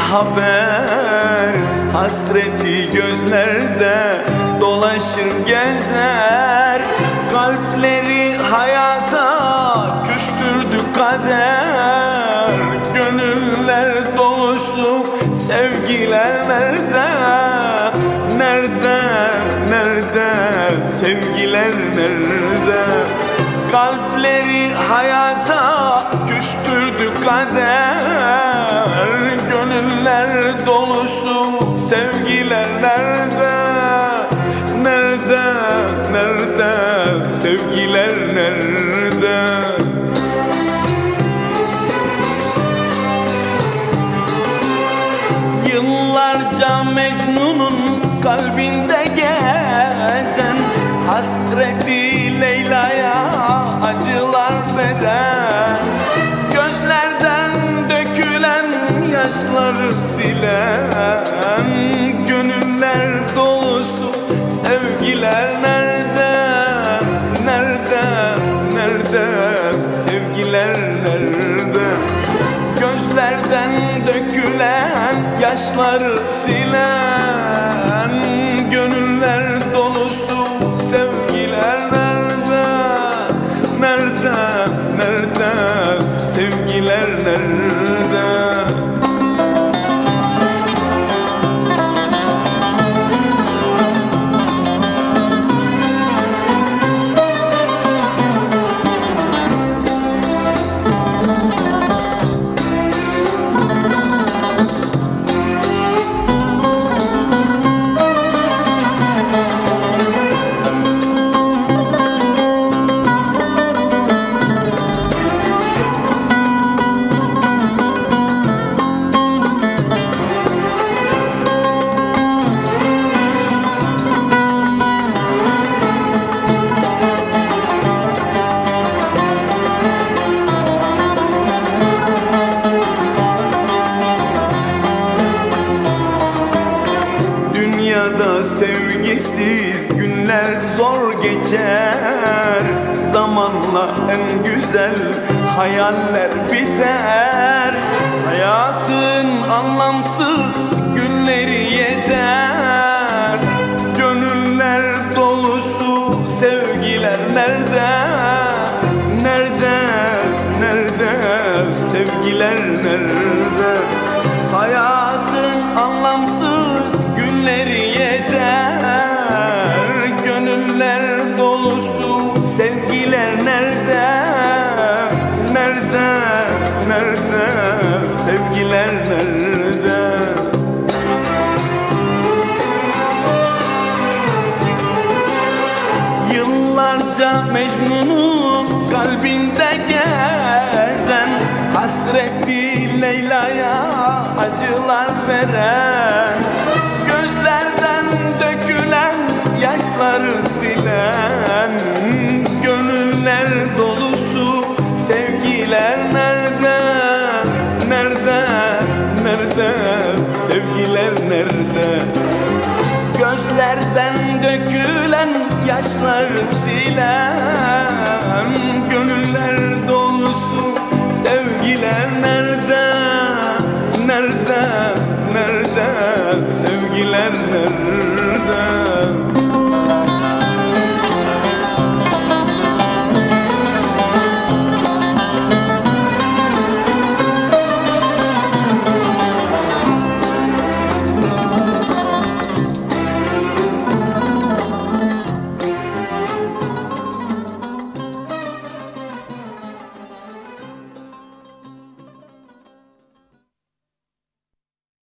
haber Hasreti gözlerde dolaşır gezer Kalpleri hayata küstürdü kader Gönüller dolusu sevgiler nerede? Nerede, nerede, sevgiler nerede? Kalpleri hayata küstürdü kader Gönüller dolusu sevgiler nerede? Nerede, nerede, sevgiler nerede? Yıllarca Mecnun'un kalbinde gezen Hasreti yaşları silen Gönüller dolusu sevgiler nerede? Nerede? Nerede? Sevgiler nerede? Gözlerden dökülen yaşları silen Gönüller sevgisiz günler zor geçer Zamanla en güzel hayaller biter Hayatın anlamsız günleri yeter Gönüller dolusu sevgiler nerede? Nerede? Nerede? Sevgiler nerede? Gönüller dolusu sevgiler nerede? Nerede? Nerede? Sevgiler nerede? Yıllarca Mecnun'un kalbinde gezen Hasreti Leyla'ya acılar veren Gözlerden dökülen yaşları silen Gönüller dolusu sevgiler nerede? Nerede? Nerede? Sevgiler nerede? Gözlerden dökülen yaşları silen Gönüller dolusu? Sevgiler nerede?